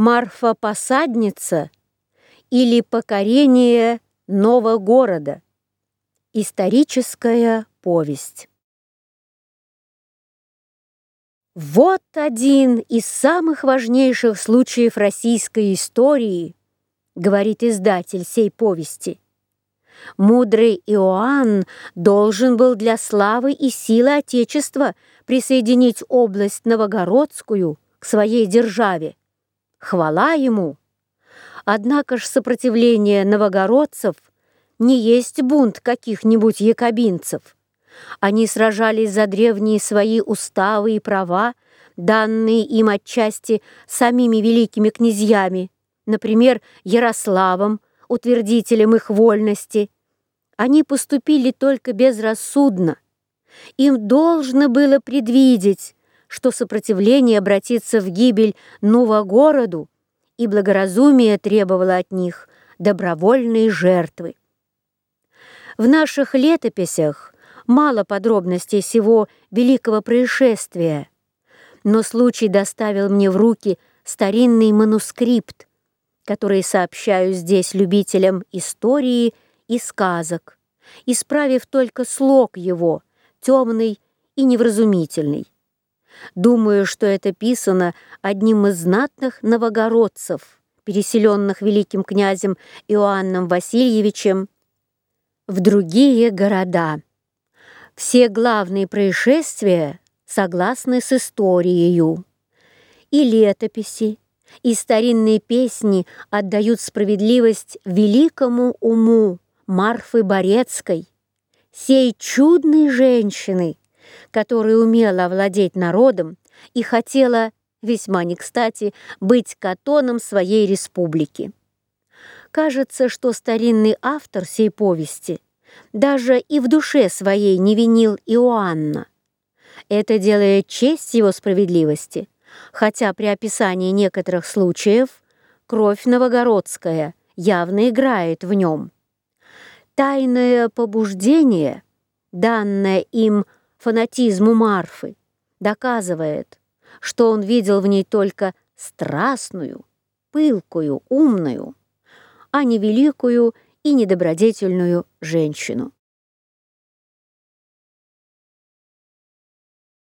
Марфа-посадница или покорение нового города. Историческая повесть. Вот один из самых важнейших случаев российской истории, говорит издатель сей повести. Мудрый Иоанн должен был для славы и силы Отечества присоединить область Новогородскую к своей державе. Хвала ему! Однако ж сопротивление новогородцев не есть бунт каких-нибудь якобинцев. Они сражались за древние свои уставы и права, данные им отчасти самими великими князьями, например, Ярославом, утвердителем их вольности. Они поступили только безрассудно. Им должно было предвидеть, что сопротивление обратится в гибель Новогороду, и благоразумие требовало от них добровольной жертвы. В наших летописях мало подробностей всего великого происшествия, но случай доставил мне в руки старинный манускрипт, который сообщаю здесь любителям истории и сказок, исправив только слог его, темный и невразумительный. Думаю, что это писано одним из знатных новогородцев, переселенных великим князем Иоанном Васильевичем в другие города. Все главные происшествия согласны с историей. И летописи, и старинные песни отдают справедливость великому уму Марфы Борецкой, сей чудной женщины, которая умела овладеть народом и хотела, весьма не кстати, быть катоном своей республики. Кажется, что старинный автор сей повести даже и в душе своей не винил Иоанна. Это делает честь его справедливости, хотя при описании некоторых случаев кровь новогородская явно играет в нем. Тайное побуждение, данное им фанатизму Марфы, доказывает, что он видел в ней только страстную, пылкую, умную, а не великую и недобродетельную женщину.